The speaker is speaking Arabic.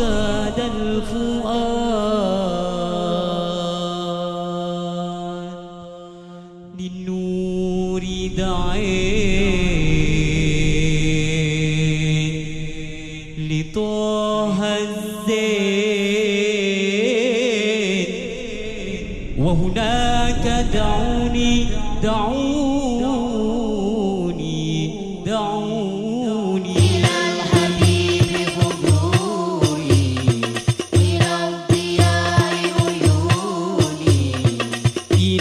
زاد الفؤاد للنور دعين لطه الزين وهناك دعوني دعوني